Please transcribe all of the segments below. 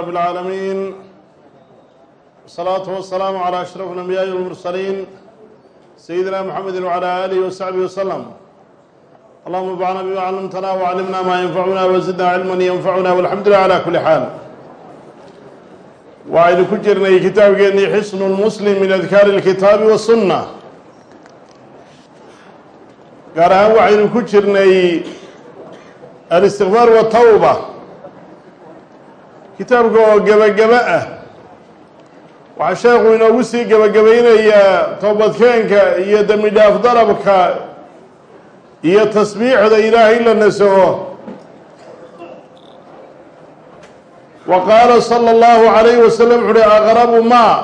رب العالمين والصلاة والسلام على أشرف الأنبياء والمرسلين سيدنا محمد وعلى آله وصحبه وسلم اللهم انفعنا بما علمتنا وعلمنا ما ينفعنا وزدنا علما ينفعنا والحمد لله على كل حال waxaynu ku jirnay kitaabkeennii xisnu lmuslim min adkaari اlkitaabi wasunna gaar ahaan waxaynu ku jirnay alistikfaar watawba kitaabka oo gebageba ah. Waxaa sheekhu inoogu sii gebagabaynayaa toobadkeenka iyo dembi dhaaf dalabka iyo tasbiixda ilaahay la nasaho. Wa qaala sala allahu calayhi wasalam wuxu uhi aqrabu maa?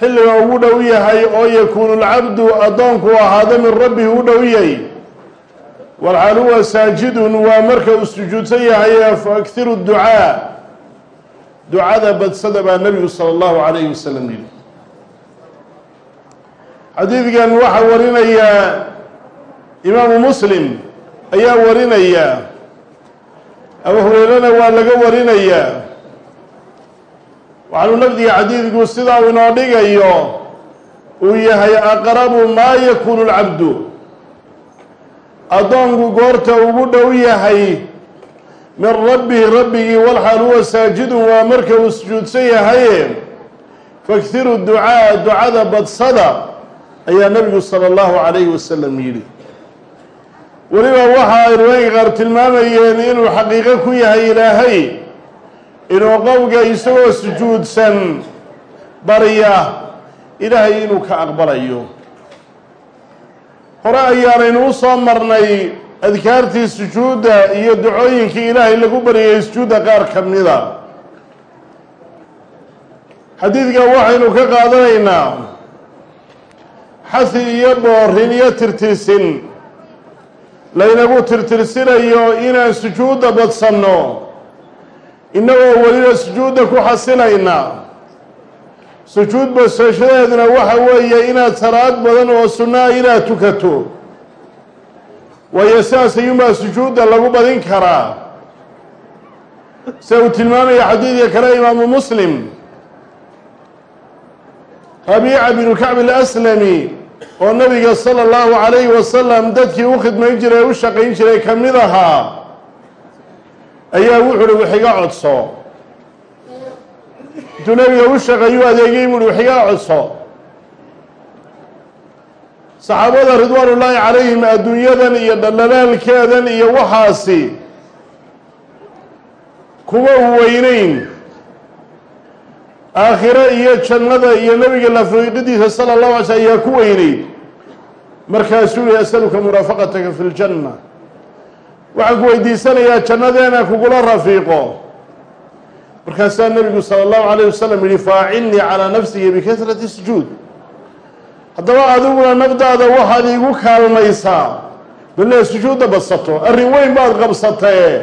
Xilliga ugu dhow yahay oo yakuunu lcabdu addoonku ahaado min rabbihi u dhow yahay walxaal huwa saajidun waa marka uu sujuudsan yahay faakhiru ducaa ducada badsada baa nebigu sala allahu calayhi wasalam yidhi xadiidkan waxaa warinayaa imaamu muslim ayaa warinaya abu hureyrana waa laga warinayaa waxaanu lafdiga xadiidku sidaa uu inoo dhigayo uu yahay aqrabu maa yakuunu lcabdu addoonku goorta ugu dhow yahay min rabbihi rabbigii walxaal huwa saajidun waa marka uu sujuudsan yahaye fakhiru ducaa ducada badsada ayaa nebigu sala allahu calayhi wasalam yidhi. Weliba waxa ay riwaayinka qaar tilmaamayeen inuu xaqiiqo ku yahay ilaahay inuu qowga isagoo sujuudsan barya ilaahay inuu ka aqbalayo hore ayaanaynu u soo marnay adkaartii sujuudda iyo ducooyinkii ilaahay lagu baryayay sujuudda qaar ka mida. Xadiidkan waxaynu ka qaadanaynaa xasi iyo boorin iyo tirtirsin. Laynagu tirtirsinayo inaan sujuudda badsanno innagoo weliba sujuudda ku xasilayna sujuud badsashadeeduna waxa weeye inaad salaad badan oo sunnaa inaad tukato. Waayo sidaas ayuunbaa sujuudda lagu badin karaa. Sida uu tilmaamaya xadiidka kale imaamu muslim. Rabiica binu kacb alaslami oo nabiga sala allahu calayhi wasalam dadkii u khidmayn jiray u shaqayn jiray ka mid ahaa ayaa wuxu uhi wixiga codso intuu nabiga u shaqeeyu adeegay buuhi wixiga codso saxaabada ridwaan ullaahi calayhim adduunyadan iyo dhallalaalkeedan iyo waxaasi kuma u weyneyn aakhiro iyo jannada iyo nabiga lafriiqidiisa sala allahu alay slm ayaa ku weyneyd. Markaasuu yihi asaluka muraafaqataka fi ljanna waxaan ku weydiisanayaa jannadeena kugula rafiiqo markaasaa nabigu sala allahu alayh wasalam yihi faacilnii calaa nafsihi bikasrati sujuud. Haddaba adiguna nafdaada waxaad iigu kaalmaysaa balle sujuudda badsato arrin weyn baad qabsatee.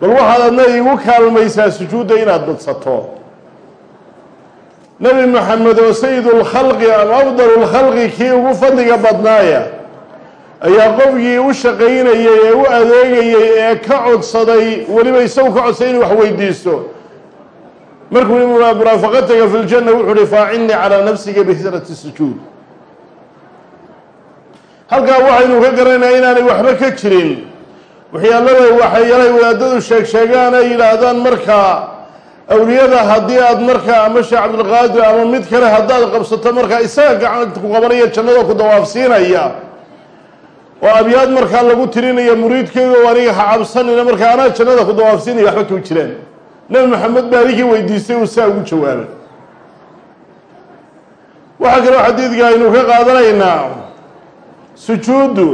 Bal waxaad adna iigu kaalmaysaa sujuudda inaad badsato. Nebi moxamed oo sayidulkhalqi ama afdalulkhalqi kii ugu fadliga badnaaya ayaa qofkii u shaqaynayay ee u adeegayay ee ka codsaday weliba isagu ka codsaday inuu wax weydiisto. Markuu muraafaqataga fi ljanna wuxuu uhi faacilnii calaa nafsiga bikasrati sujuud. Halkaa waxaynu ka garanaynaa inaanay waxba ka jirin. Waxyaalada waxayalay wadaadadu sheeg sheegaan ay yidhaahdaan markaa awliyada haddii aad markaa ama sheekh cabdilqaadir ama mid kale haddaad qabsato markaa isaga gacanta ku qabanaya jannada ku dawaafsiinaya oo abyaad markaa lagu tirinaya muriidkeedu aniga ha cabsanina markaa anaa jannada ku dawaafsiinaya waxba kama jiraan nebi maxamed baa adigii weydiistay uu saa ugu jawaabay. Waxaa kaloo xadiidka aynu ka qaadanaynaa sujuuddu.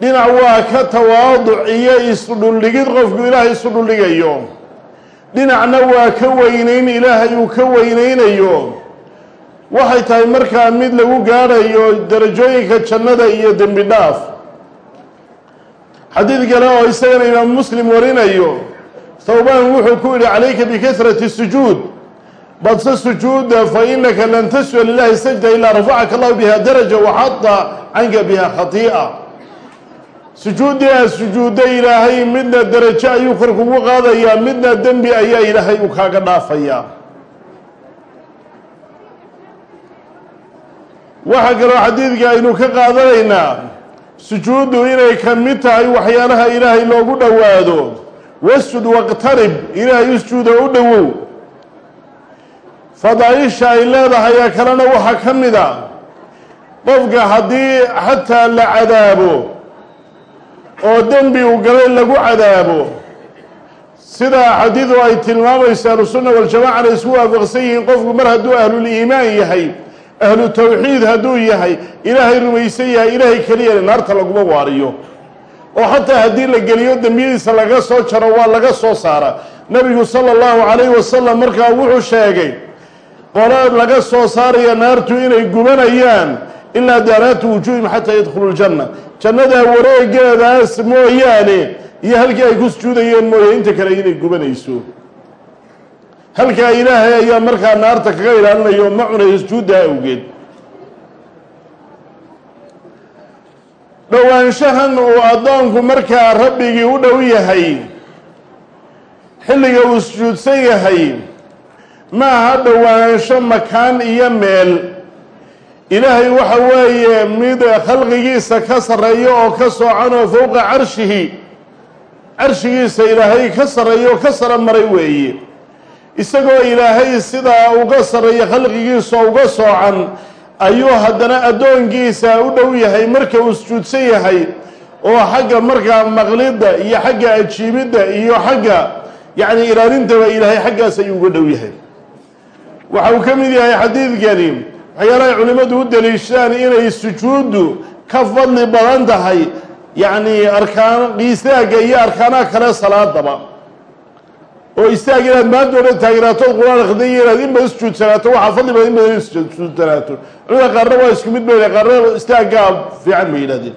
Dhinac waa ka tawaaduc iyo isudhuldhigid qofku ilaahay isu dhuldhigayo dhinacna waa ka weynayn ilaahay uu ka weynaynayo waxay tahay markaa mid lagu gaadhayo darajooyinka jannada iyo dembi dhaaf. Xadiid kale oo isagana imaamu muslim warinayo thawbaan wuxuu ku yihi calayka bikasrati sujuud. Badse sujuuda fa inaka lan taswa lilahi sajda ilaa rafacaka allahu biha daraja waxada canka biha khatii'a. Sujuuddii aad sujuudda ilaahay midna derajo ayuu kor kugu qaadayaa midna dembi ayaa ilaahay uu kaaga dhaafayaa waxaa kaloo xadiidka aynu ka qaadanaynaa sujuuddu inay ka mid tahay waxyaalaha ilaahay loogu dhowaado. Wasjud waqtarib ilaahay usjuuda u dhowow. Fadaaisha ay leedahay ee kalena waxaa ka mid a qofka haddii xataa la cadaabo oo dembi uu galay lagu cadaabo sida xadiidu ay tilmaamayso ahlusunna waljamacana isku waafaqsan yihiin qofku mar hadduu ahluliimaan yahay ahlu tawxiid hadduu yahay ilaahay rumaysan yahay ilaahay keliyana naarta laguma waariyo. Oo xataa haddii la geliyo dembiyadiisa laga soo jaro waa laga soo saara. Nabigu sala allahu calayhi wasalam markaa wuxuu sheegay qolo laga soo saaraya naartu inay gubanayaan ilaa daaraatu wujuuhim xataa yadkhulu ljanna. Jannadaa wareegeedaas mooyaane iyo halkii ay ku sujuudayeen mooye inta kale inay gubanayso halkaa ilaahay ayaa markaa naarta kaga ilaalinaya oo ma cunayo sujuuddaa awgeed. Dhowaanshahan uu addoonku markaa rabbigii u dhow yahay xilliga uu sujuudsan yahay ma aha dhowaansho makaan iyo meel. Ilaahay waxa weeye mid khalqigiisa ka sarreeyo oo ka soocan oo fowqa carshihi carshigiisa ilaahay ka sarreeyo oo ka sara maray weeye isagoo ilaahay sidaa uga sarreeya khalqigiisa uga soocan ayuu haddana addoonkiisa u dhow yahay marka uu sujuudsan yahay oo xagga markaa maqlidda iyo xagga ajiibidda iyo xagga yacni ilaalintaba ilaahay xaggaas ayuu uga dhow yahay. Waxa uu ka mid yahay xadiidkani waxyaalahay culimmadu u daliishadaan inay sujuuddu ka fadli badan tahay yacni arkaan istaagga iyo arkaanaha kale salaadaba oo istaag inaad maanta o dhan taagiraatood qur'aan akhriday inaad in badan sujuudsanaato waxaa fadli badan in badan sujuudsanaato culimada qaarna waa isku mid bayna qaarna istaaggaa fiican bay yidhahdeen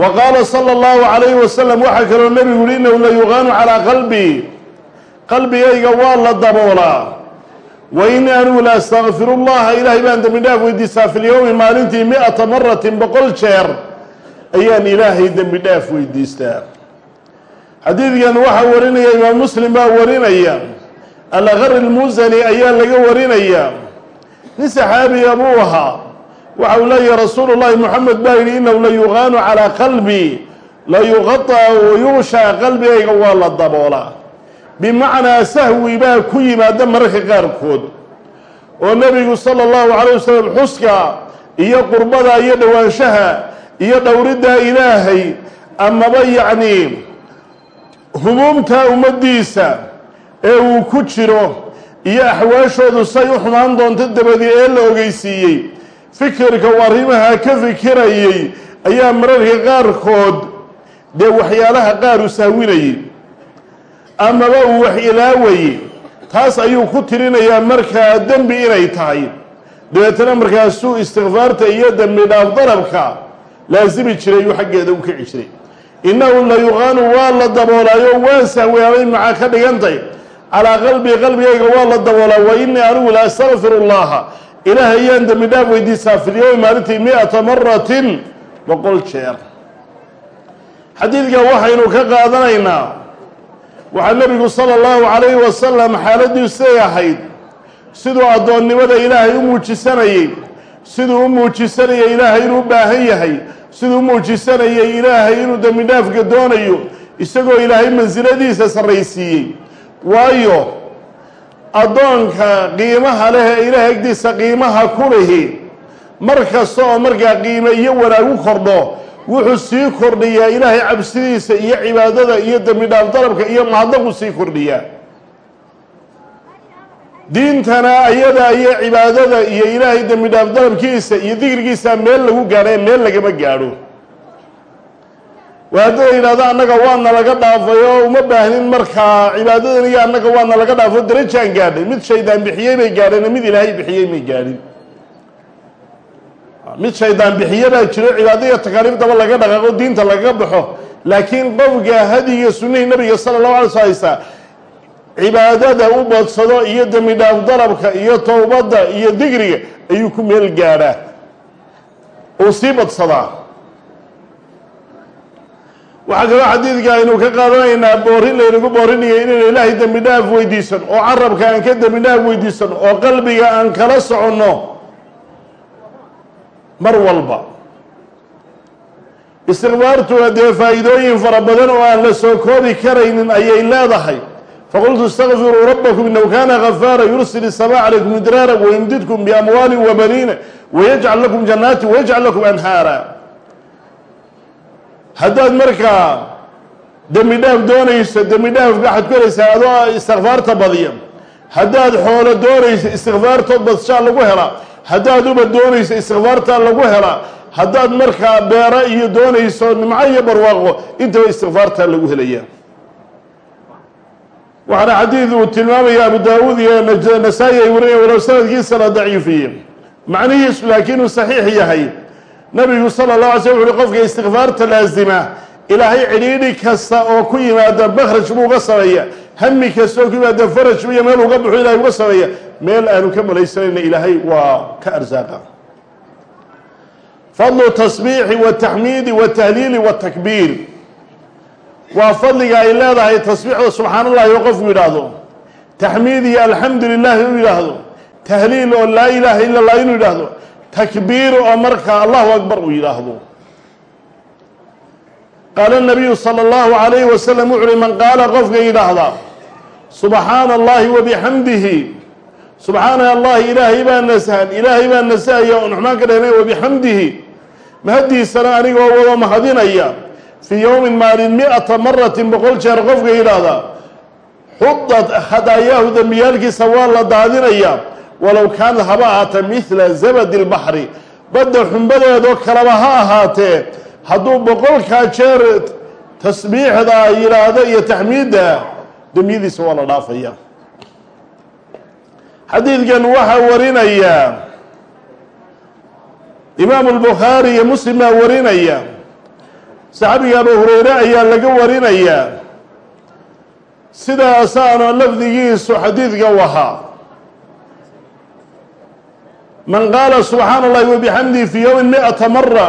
wa qaala sala allahu calayhi wasalam waxaa kaloo nebigu yihi inahu la yuqaanu calaa qalbii qalbigayga waa la daboolaa. Wa ini anigu la astakfiru llaha ilaahay baan dembi dhaaf weydiistaa fi lyowmi maalintii mi-ata maratin boqol jeer. Ayaan ilaahay dembi dhaaf weydiistaa xadiidkan waxaa warinaya imaam muslim baa warinaya alaqari lmusani ayaa laga warinaya. Nin saxaabiga buu ahaa waxa uu leeyahy rasuulu llahi moxamed baa yidhi inahu la yuqaanu calaa qalbii la yuqaطa yuushaa qalbigayga waa la daboolaa bimacnaa sahwi baa ku yimaada mararka qaarkood. Oo nebigu sala allahu calayh wasalam xuska iyo qurbada iyo dhowaanshaha iyo dhowridda ilaahay amaba yacni humuumta ummaddiisa ee uu ku jiro iyo axwaashoodu say u xumaan doonto dabadi ee la ogeysiiyey. Fikirka uu arrimaha ka fikirayey ayaa mararka qaarkood dee waxyaalaha qaar u sahwinayay amaba uu wax ilaawayey taas ayuu ku tirinayaa markaa dembi inay tahay. Dabeetana markaasuu istikfaarta iyo dembi dhaaf dalabka laasimi jiray uu xaggeeda u kici jiray innahu la yuqaanu waa la daboolaayo waa sahweabay maxaa ka dhigantay calaa qalbii qalbigayga waa la daboolaa wa inii anigu la astakfiru llaha ilaah ayaan dembi dhaaf weydiisaa filyowmi maalintii mi-ata maratin boqol jeer xadiidka waxaynu ka qaadanaynaa waxaa nebigu sala allahu calayhi wasalam xaaladdiisu siday ahayd siduu addoonnimada ilaahay u muujisanayey siduu u muujisanayay ilaahay inuu u baahan yahay siduu muujisanayay ilaahay inuu dembi dhaafka doonayo isagoo ilaahay mansiladiisa sarraysiiyey. Waayo addoonka qiimaha leh ee ilaah agdiisa qiimaha ku lihi mar kasta oo markaa qiime iyo wanaagu kordho wuxuu sii kordhiyaa ilaahay cabsidiisa iyo cibaadada iyo dembi dhaaf dalabka iyo mahadnaqu sii kordhiyaa diintana ayada iyo cibaadada iyo ilaahay dembi dhaaf dalabkiisa iyo dikrigiisa meel lagu gaadho ee meel lagama gaadho. Waa haddii la yidhahdo annaga waana laga dhaafay oo uma baahnin markaa cibaadadan iyo annaga waana laga dhaafo darajaan gaadhay mid shaydaan bixiyey bay gaadheen mid ilaahay bixiyey may gaadhin. Mid shaydaan bixiye baa jiro cibaado iyo takaaliifdaba laga dhaqaaqo diinta lagaga baxo. Laakiin qofka hadiga sunnihii nabiga sala allahu alay sl haysta cibaadada u badsado iyo dembi dhaaf dalabka iyo towbadda iyo digriga ayuu ku meel gaadhaa uu sii badsadaa waxaa kaloo xadiidka aynu ka qaadanaynaa boorin laynagu boorinayo inaynu ilaahay dembi dhaaf weydiisan oo carabka aan ka dembi dhaaf weydiisan oo qalbiga aan kala soconno mar walba. Istikfaartuna dee faa'iidooyin fara badan oo aan la soo koobi karaynin ayay leedahay faqultu istakfiruu rabbakum inahu kana gafaara yursil الsama calaykum midraara wayumdidkum biamwaali wabaniina wayajcal lakum jannaati wayajcal lakum anhaara haddaad markaa dembi dhaaf doonayso dembi dhaafka waxaad ku helaysaa adoo istikfaarta badiya haddaad xoolo doonayso istikfaartood badshaa lagu helaa haddaad uba doonayso istikfaartaa lagu helaa haddaad markaa beero iyo doonayso nimco iyo barwaaqo intaba istikfaartaa lagu helaya waxaana xadiid uu tilmaamaya abu daawuud iyo nasaa-i ay warinaya walow sanadkiisa la daciifiye macnihiisu laakiin uu saxiix yahay. Nabigu sala اlه alay slm wuxu uhi qofka istikfaarta laasima ilaahay cidhiidhi kasta oo ku yimaada bakraj buu uga sameeya. Hami kasta oo ku yimaada faraj iyo meel uga baxo ilahay uga sameeya. Meel aanu ka malaysanayna ilaahay waa ka arsaaqa fadlu tasbiixi wataxmiidi watahliili watakbiir waa fadliga ay leedahay tasbiixda subxaan allahi oo qofku yidhaahdo. Taxmiid iyo alxamdu lilahi uu yidhaahdo. Tahliil oo laa ilaaha ila allah inuu yidhaahdo. Takbiir oo markaa allahu akbar uu yidhaahdo. Qaala nabiyu sala allahu calayhi wasalam wuxu uhi man qaala qofka yidhaahda subxaana allahi wabixamdihi subxaana allahi ilaahay baa nasahan ilaahay baa nasahaya oo nuxmaan ka dhehnay wabixamdihi mahaddiisana anigoo wada mahadinaya fii yowmin maalin mi-ata maratin boqol jeer qofka yidhaahda xudad khadaayaahu dembiyaalkiisa waa la daadinaya walow kaanad haba ahaatee midla zabadi lbaxri badda xumbadeedoo kaleba ha ahaatee hadduu boqolkaa jeer tasbiixda yidhaahdo iyo taxmiidda dembiyadiisa waa la dhaafaya. Xadiidkan waxaa warinaya imaamu lbukhaari iyo muslim baa warinaya saxaabiga abu hureyre ayaa laga warinayaa sidaasaana lafdigiisu xadiidka u ahaa. Man qaala subxaana allahi wabixamdihi fii yowmin mi-ata mara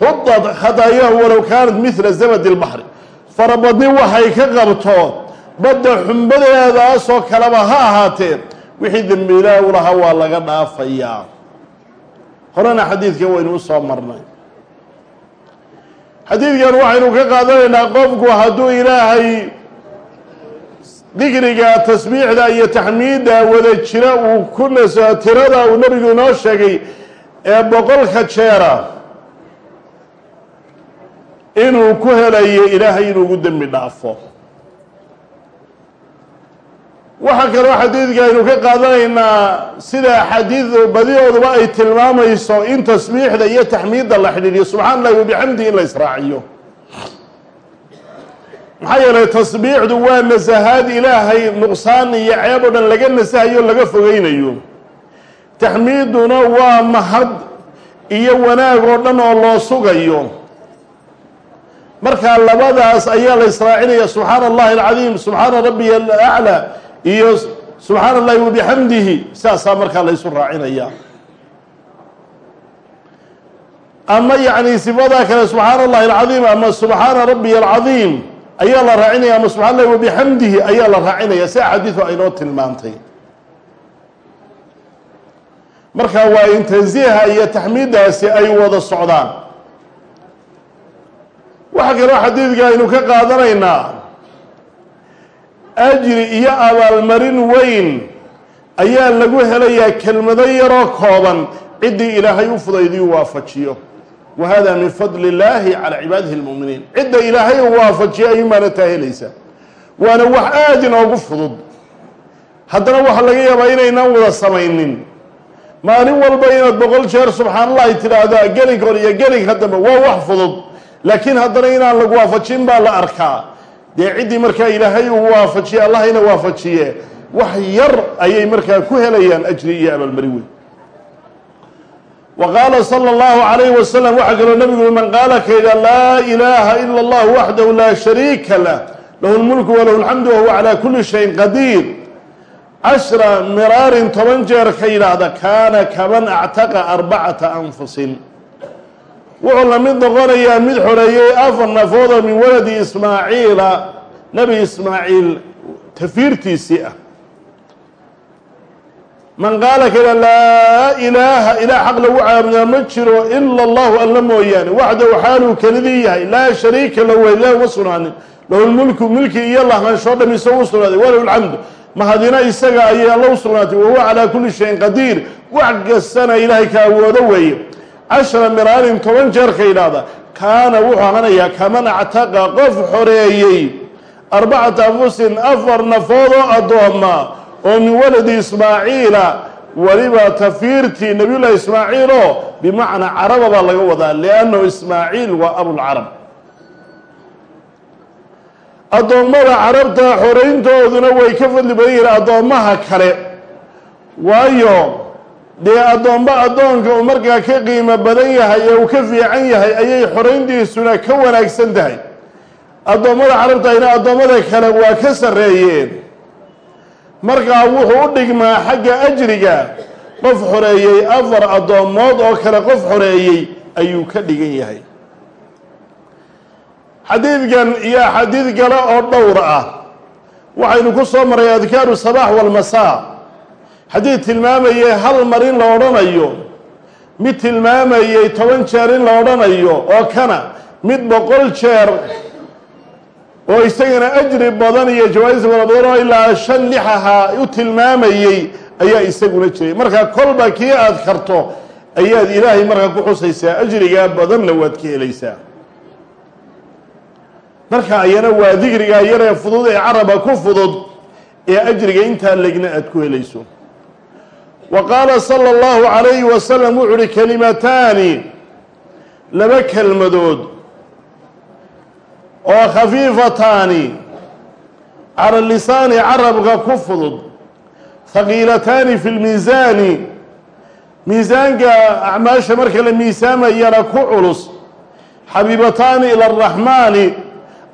xudad khadaayahu walow kaanat midla zabadi lbaxri farabadni waxay ka qabto badda xumbadeedaasoo kaleba ha ahaatee wixii dembiilaha u lahaa waa laga dhaafayaa. Horena xadiidkan waynu u soo marnay xadiidkan waxaynu ka qaadanaynaa qofku hadduu ilaahay dikriga tasbiixda iyo taxmiidda wada jira uu ku naso tirada uu nebigu inoo sheegay ee boqolka jeera inuu ku helayo ilaahay inuu ugu dembi dhaafo waxaa kaloo xadiidka aynu ka qaadanaynaa sida axaadiidu badidooduba ay tilmaamayso in tasbiixda iyo taxmiidda la xidhiidhiyo. Subxana allahi wabixamdi in la israaciyo. Maxaa yeelay tasbiixdu waa nasahaad ilaahay nuqsaan iyo ceeb oo dhan laga nasahayo laga fogeynayo taxmiiduna waa mahad iyo wanaag oo dhan oo loo sugayo. Markaa labadaas ayaa la israacinaya subxaana allahi alcadiim subxaana rabbiya alaclaa iyo subxaana allahi wabixamdihi saasaa markaa la ysu raacinaya ama yacni sifadaa kale subxaana allahi alcadiim ama subxaana rabbiya alcadiim ayaa la raacinaya ama subxana allahi wabixamdihi ayaa la raacinaya si axaadiidu aynoo tilmaantay. Marka waa in tansiiha iyo taxmiiddaasi ay wada socdaan. Waxaa kaloo xadiidka aynu ka qaadanaynaa ajri iyo abaalmarin weyn ayaa lagu helayaa kelmado yaroo kooban. Ciddii ilaahay u fudaydiyu waafajiyo. Wa hada min fadli illaahi calaa cibaadihi lmu'miniin cidda ilaahay u waafajiyo ayuun baana taa helaysaa waana wax aada inoogu fudud. Haddana waxaa laga yaabaa inaynaan wada samaynin. Maalin walba inaad boqol jeer subxaan allahi tidhaahdaa gelinka hor iyo gelinka dambe waa wax fudud. Laakiin haddana inaan lagu waafajin baa la arkaa dee ciddii markaa ilaahay uu waafajiye allahayna waafajiye wax yar ayay markaa ku helayaan ajri iyo abaalmari weyn. Wa qaala sala allahu calayhi wasalam waxaa kaloo nabigu ui man qaala kayda laa ilaaha ila allah waxdahu laa shariika lah lahu lmulku walahu lxamdu wahuwa calaa kuli shayin qadiir. Cashra miraarin toban jeer ka yidhaahda kaana kaman actaqa arbacata anfusin wuxuu la mid noqonayaa mid xoreeyey afar nafoodo min waladi ismaaciila nebi ismaaciil tafiirtiisii ah. Man qaala kada laa ilaaha ilaah xaq lagu caabudaa ma jiro ila allahu alla mooyaane waxdahu xaaluu kelidii yahay laa shariika lahu ilah uma sugnaanin. Lahu lmulku milki iyo lahaansho dham isagu u sugnaaday walahu lxamdu mahadina isaga ayay alla u sugnaatay wahuwa calaa kulli shayin qadiir. Wax kastana ilaahay ka awoodo weeye cashara miraarin toban jeerka yidhaahda kaana wuxuu ahanayaa kaman actaqa qof xoreeyey arbacata anfusin afar nafoodoo addooma oo min waladi ismaaciila weliba tafiirtii nabiyullahi ismaaciil oo bimacnaa caraba baa laga wadaa liannahu ismaaciil waa abulcarab addoommada carabta xorayntooduna way ka fadli badan yihiin addoommaha kale waayo dee addoomba addoonka uu markaa ka qiimo badan yahay ee uu ka fiican yahay ayay xorayntiisuna ka wanaagsan tahay. Addoommada carabtayna addoommada kale waa ka sarreeyeen. Markaa wuxuu u dhigmaa xagga ajriga qof xoreeyey afar addoommood oo kale qof xoreeyey ayuu ka dhigan yahay. Xadiidkan iyo axaadiid kale oo dhowr ah waxaynu ku soo maray adkaaru sabaax walmasaa xadiid tilmaamayay hal mar in la odhanayo mid tilmaamayay toban jeer in la odhanayo oo kana mid boqol jeer oo isagana ajri badan iyo jawaais fara badan oo ilaa shan lix ahaa u tilmaamayey ayaa isaguna jiray. Markaa kolba kii aad karto ayaad ilaahay markaa ku xusaysaa ajrigaa badanna waad ka helaysaa. Marka ayana waa dikrigaa yaree fudud ee caraba ku fudud ee ajriga intaa legna aad ku helayso wa qaala sala allahu calayhi wasalam wuxu uhi kalimataani laba kelmadood oo khafiifataani cala lisaani carabka ku fudud haqiilataani fi lmiisaani miisaanka acmaasha marka la miisaamayana ku culus xabiibataani ila araxmaani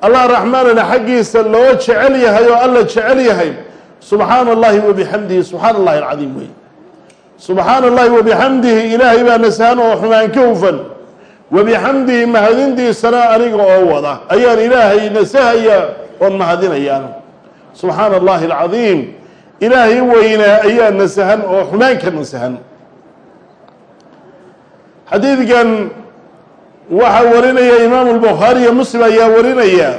allah raxmaanana xaggiisa loo jecel yahay oo alla jecel yahay subxaana allahi wa bixamdihi subxaana allahi alcadiim wey subxaana allahi wa bixamdihi ilaahay baa nasahan oo xumaan ka hufan. Wa bixamdihi mahadintiisana aniga oo wada. Ayaan ilaahay nasahaya oon mahadinayaan subxaana allahi alcadiim ilaahay weynaa ayaa nasahan oo xumaan ka nasahan. Xadiidkan waxaa warinaya imaamu lbukhaari iyo muslim ayaa warinaya.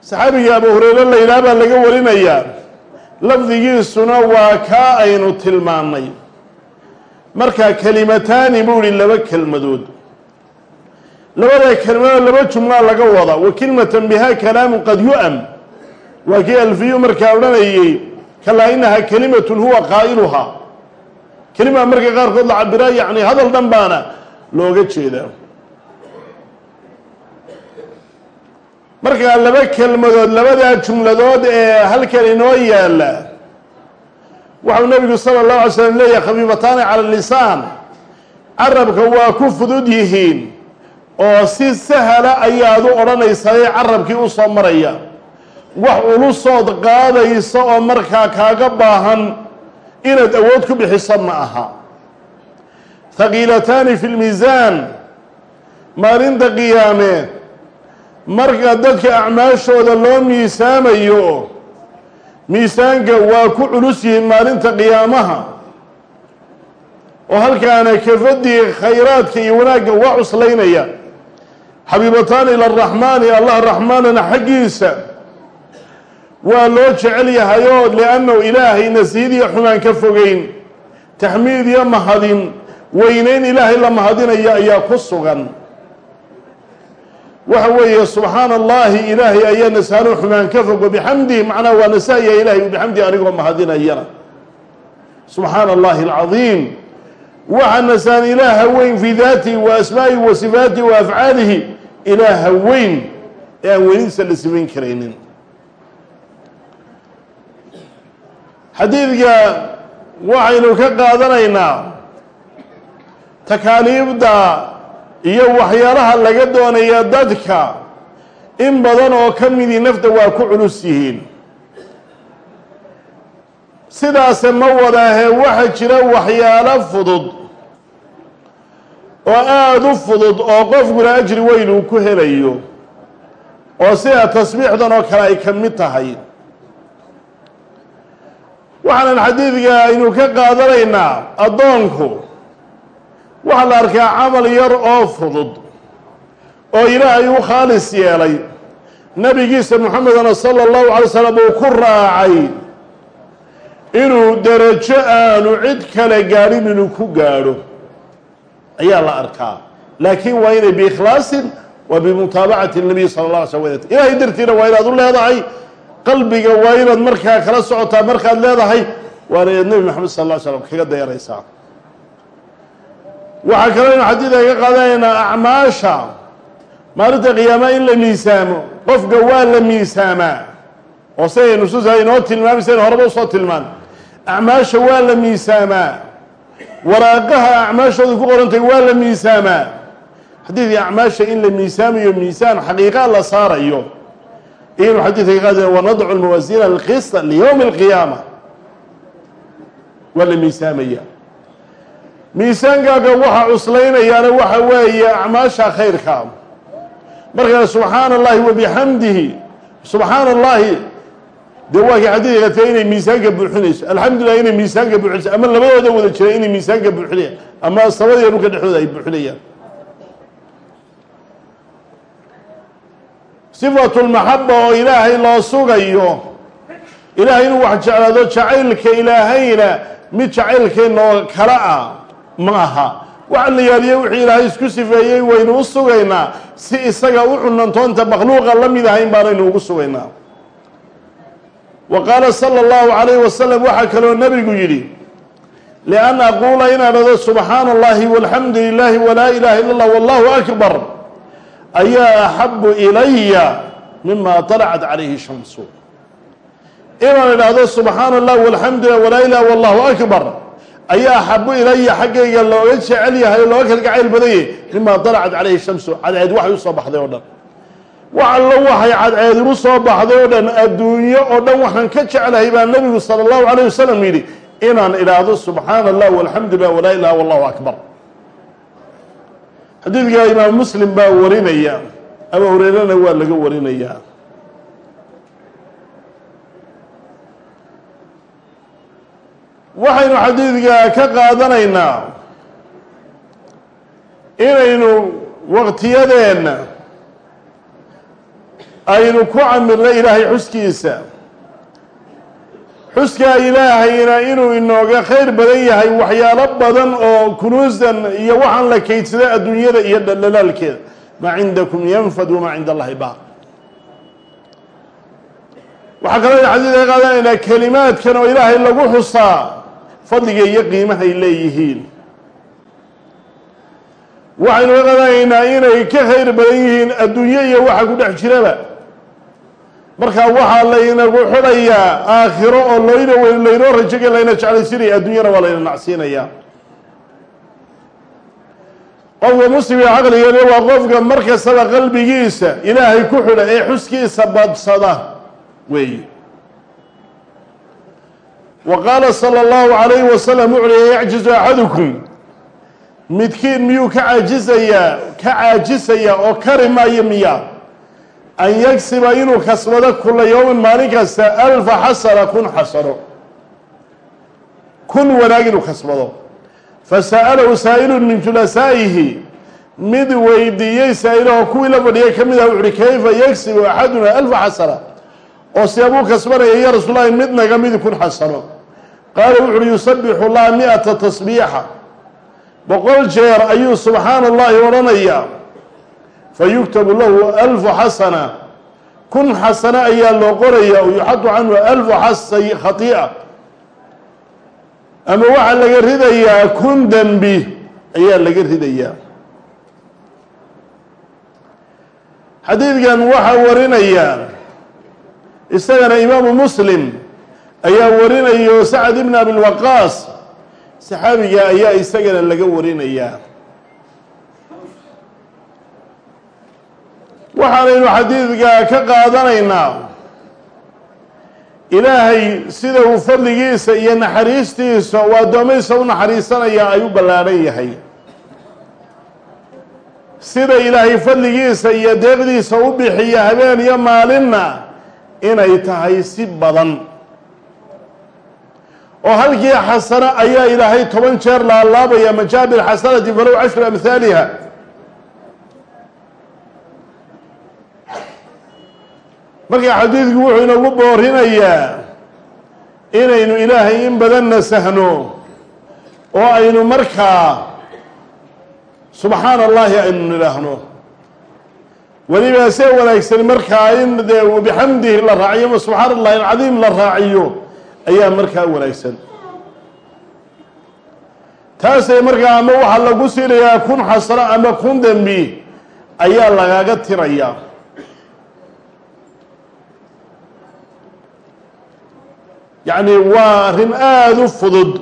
Saxaabiga abu hureyre la yidhaah baa laga warinayaa lafdigiisuna waa kaa aynu tilmaannay. Markaa kelimataani buu ihi laba kelmadood. Labada kelmadood laba jumlaa laga wada wa kilmatan bihaa kalaamu qad yu-am. Waa kii alfiyu markaa odhanayey kalaa inahaa kelimatun huwa qaa'iluhaa. Kelima marka qaarkood la cabiraa yacni hadal dhan baana looga jeedaa markaa laba kelmadood labadaa jumladood ee halkan inoo yaalla waxau nebigu sala allahu alay slam leeyahay khafiifataani cala lisaan. Carabka waa ku fudud yihiin oo si sahala ayaad u odhanaysaayee carabkii u soo maraya. Wax ulusood qaadaysa oo markaa kaaga baahan inaad awood ku bixiso ma aha. Haqiilataani fi lmiisaan maalinta qiyaame marka dadka acmaashooda loo miisaamayo miisaanka waa ku culus yihiin maalinta qiyaamaha. Oo halkaana kafadii khayraadka iyo wanaagga waa cuslaynaya. Xabiibataani ila araxmaani allah raxmaanana xaggiisa. Waa loo jecel yahay oo liannahu ilaahay nasiid iyo xumaan ka fogeyn taxmiid iyo mahadin weyneyn ilaahay la mahadinaya ayaa ku sugan waxa weeye subxaana allahi ilaahay ayaa nasaano xumaan ka fog wabixamdihi macnaha waa nasahaya ilahay bixamdihi anigoo mahadinayana. Subxaana allahi alcadiim. Waxaa nasaan ilaaha weyn fii daatihi wa asmaa'ihi wa sifaatihi wa afcaalihi ilaaha weyn ee aan weynidiisa la simayn karaynin. Xadiidka waxaynu ka qaadanaynaa takaaliibda iyo waxyaalaha laga doonaya dadka in badan oo ka midii nafta waa ku culus yihiin. Sidaase ma wadaahe waxa jira waxyaalo fudud oo aada u fudud oo qofkuna ajri weyn uu ku helayo oo sida tasbiixdan oo kale ay ka mid tahay. Waxaanan xadiidka aynu ka qaadanaynaa addoonku waxaa la arkaa camal yar oo fudud oo ilaahay u khaalis yeelay. Nabigiisa moxamedana sala allahu alay slam uu ku raacay inuu derajo aanu cid kale gaadhin inuu ku gaadho. Ayaa la arkaa. Laakiin waa inay biikhlaasin wa bimutaabacati nabiy sala la alay slam wt ilaahay dartiina waa inaad u leedahay. Qalbiga waa inaad markaa kala socotaa markaad leedahay waana inaad nebi maxamed sal lla slam kaga dayanaysaa waxaa kaloo inu xadiida ka qaadanaynaa acmaasha. Maalinta qiyaama in la miisaamo. Qofka waa la miisaamaa. Oo siday nusuusa inoo tilmaamayseen horeba u soo tilmaan acmaasha waa la miisaamaa. Waraaqaha acmaashooda ku qorantay waa la miisaamaa. Xadiidka acmaasha in la miisaamayo miisaan xaqiiqa la saarayo. Iyanu xadiidka ka qaadana wanadcu lmawaasiina alqista liyowmi alqiyaama. Waa la miisaamaya miisaankaaga waxaa cuslaynayaana waxa weeye acmaasha khayrka. Markaa subxaana allahi wabixamdihi subxaana allahi dee waa kii xadiidka tee inay miisaanka buuxinayso. Alxamdulilah inay miisaanka buuxinayso. Ama labadooda wada jira inay miisaanka buuxinayaan. Ama samadiiyo dhulka dhexdooda ay buuxinayaan. Sifatu lmaxaba oo ilaahay loo sugayo ilaahay inuu wax jeclaado jacaylka ilaahayna mid jacaylkeennoo kala ah ma aha la yaaliye wixii ilaahay isku sifeeyey waynu u sugaynaa. Si isaga u cunantoonta makhluuqa la mid ahayn baanaynu ugu sugaynaa. Wa qaala sala allahu calayhi wasalam waxaa kaloo nebigu yidhi lian aquula inaan dhado subxaana allahi walxamdu lilahi walaa ilaha illa allah wallahu akbar. Ayaa axabu ilaya mima طalacat calayhi shamsu. Inaan idhaahdo subxaana allah walxamdu lilah walaa ilaha wallahu akbar ayaa axabu ilaya xaggayga looga jecel yahay oo looga kalgacayl badanyay mima طalacat calayhi shamsu. Cadceed waxay u soo baxday oo dhan. Wax allo waxay cadceed igu soo baxday oo dhan adduunyo oo dhan waxaan ka jeclahay baa nebigu sala allahu alayh wasalam yidhi inaan idhaahdo subxaana allah walxamdu lilah walaa ilaha wallahu akbar. Xadiidka imaam muslim baa warinaya abu hureyrana waa laga warinayaa waxaynu xadiidka ka qaadanaynaa inaynu waqtiyadeenna aynu ku camirno ilaahay xuskiisa. Xuskaa ilaahayna inuu inooga khayr badan yahay waxyaalo badan oo kunuusan iyo waxaan la kaydsada adduunyada iyo dhalaalkeeda maa cindakum yanfad wamaa cinda allahi baaq. Waxaa kaloo xadiidka ka qaadanaynaa kelimaadkan oo ilaahay lagu xusaa fadliga iyo qiimahay leeyihiin. Waxaynu ka qaadanaynaa inay ka khayr badan yihiin adduunyo iyo waxa ku dhex jiraba. Markaa waxaa laynagu xidhayaa aakhiro oo loyna laynoo rajoga layna jeclaysiinaya adduunyana waa layna nacsiinayaa qofka muslimka caqligana waa qofka mar kastaba qalbigiisa ilaahay ku xidha ee xuskiisa badsada weeye wa qaala sala allahu calayhi wasalam wuxu uhi yacjizu axadukum midkiin miyuu ka caajisayaa ka caajisayaa oo kari maayo miya an yagsiba inuu kasbado kula yowmin maalin kasta alfa xasana kun xasano kun wanaag inuu kasbado fasa'alahu saa'ilun min julasaa'ihi mid weydiiyey saa'ilahoo kuwii la fadhiyay ka mid ah wuxuuhi kayfa yagsibu axaduna alfa xasana oo seebuu kasbanaya ya rasuulahi mid naga mid kun xasano qaala wuxuuhi yusabixu llaha mi-ata tasbiixa. Boqol jeer ayuu subxaana allahi odhanayaa fayuktabu lahu alfu xasana. Kun xasano ayaa loo qoraya o yuxadu canhu alfu xasay khatii'a. Ama waxaa laga ridayaa kun dembi ayaa laga ridayaa. Xadiidkan waxaa warinaya isagana imaamu muslim ayaa warinayo sacad ibn abilwaqaas saxaabiga ayaa isagana laga warinayaa. Waxaanaynu xadiidka ka qaadanaynaa ilaahay sida uu fadligiisa iyo naxariistiisa uu addoomaysa u naxariisanaya ay u ballaadhan yahay. Sida ilaahay fadligiisa iyo deeqdiisa u bixiya habeen iyo maalinna inay tahay si badan oo halkii xasano ayaa ilaahay toban jeer laalaabaya majaabir xasanati falow cashru amhaaliha marka xadiidku wuxuu inagu boorinayaa inaynu ilaahay in badan nasahno oo aynu markaa subxaana allahi aynu nidhaahno. Weliba see wanaagsan markaa in dee bixamdihi la raaciyo ma subxaana allahi alcadiim la raaciyo ayaa markaa wanaagsan. Taasay markaa ama waxaa lagu siinayaa kun xasano ama kun dembi ayaa lagaga tiraya yacni waa arrin aada u fudud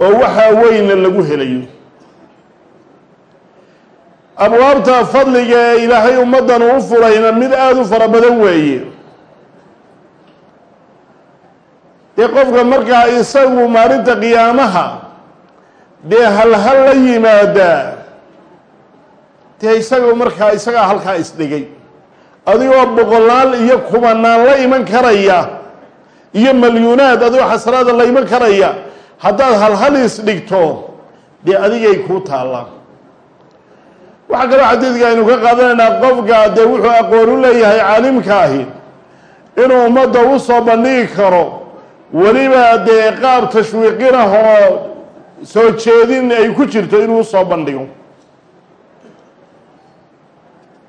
oo waxaa weyna lagu helayo. Abwaabta fadliga ee ilaahay ummaddan uu furayna mid aada u fara badan weeye dee qofka markaa isagu maalinta qiyaamaha dee halhal la yimaadaa? Dee isaga markaa isagaa halkaa isdhigay. Adigoo boqolaal iyo kubanaan la iman karaya iyo malyuunaad adigoo xasanaada la iman karaya haddaad halhal isdhigto dee adigay kuu taallaa waxaa kaloo xadiidka aynu ka qaadanaynaa qofka dee wuxuu aqoon u leeyahay caalimka ahi inuu ummadda u soo bandhigi karo weliba dee qaab tashwiiqin ah oo soo jeedin ay ku jirto inuu u soo bandhigo.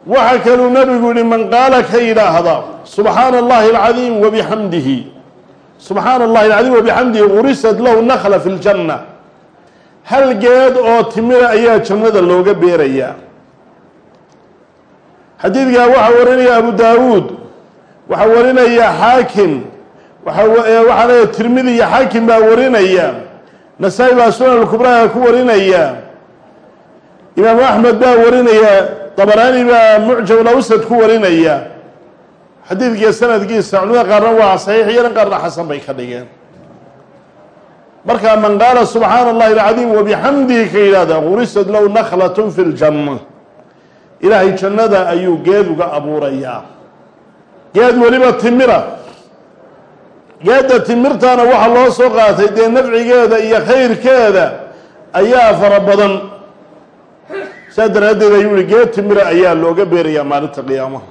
Waxaa kaluu nabigu yihi man qaala ka yidhaahda subxaana allahi alcadiim wabixamdihi subxaana allahi alcadiim wabixamdihi gurisat lahu nakla fi ljanna hal geed oo timira ayaa jannada looga beerayaa. Xadiidkaa waxaa warinaya abu daawuud waxaa warinaya xaakim waxaa leeya tirmidi iyo xaakim baa warinaya. Nasaa-i baa sunan alkubraha ku warinaya. Imaamu axmed baa warinaya. Dabaraani baa mucjam lawsad ku warinaya. Xadiidkiiyo sanadkiisa culimada qaarna waa saxiix iyana qaarna xasan bay ka dhigeen. Markaa man qaala subxaana allahi alcadiim wabixamdihi ka yidhahda gurisad low naklatun fi ljanna ilaahay jannada ayuu geed uga abuurayaa. Geed weliba timira geedda timirtaana waxaa loo soo qaatay dee nafcigeeda iyo khayrkeeda ayaa fara badan. Saas daraaddeed ayuu yihi geed timira ayaa looga beerayaa maalinta qiyaamaha.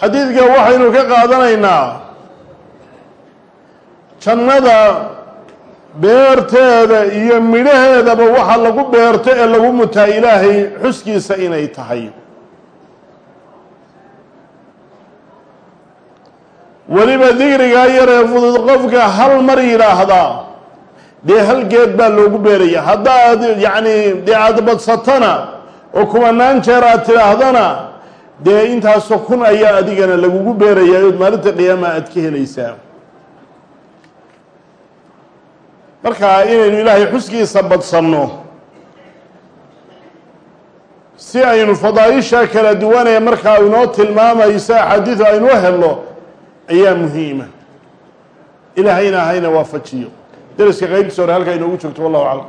Xadiidka waxaynu ka qaadanaynaa jannada beerteeda iyo midhaheedaba waxa lagu beerto ee lagu mutaa ilaahay xuskiisa inay tahay weliba digrigaa yaree fudud qofka hal mar yidhaahdaa dee hal geed baa loogu beeraya. Haddaad yacni dee aada badsatana oo kumanaan jeer aad tidhaahdana dee intaasoo kun ayaa adigana lagugu beerayaa ood maalinta qiyaama aad ka helaysaa. Markaa inaynu ilaahay xuskiisa badsanno si aynu fadaaisha kala duwanee markaa inoo tilmaamayso axaadiidu aynu helno ayaa muhiima. Ilaahayna hayna waafajiyo deriska qaybtiisa hore halkaa inoogu joogto wallahu aclam